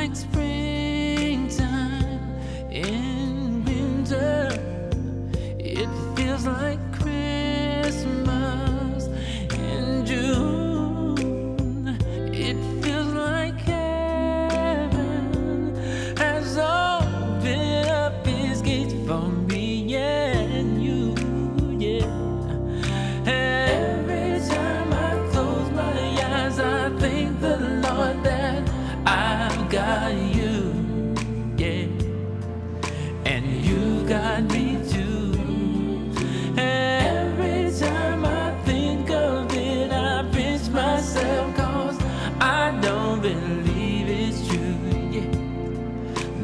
feels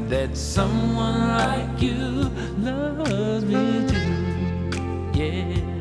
That someone like you loves me too. Yeah.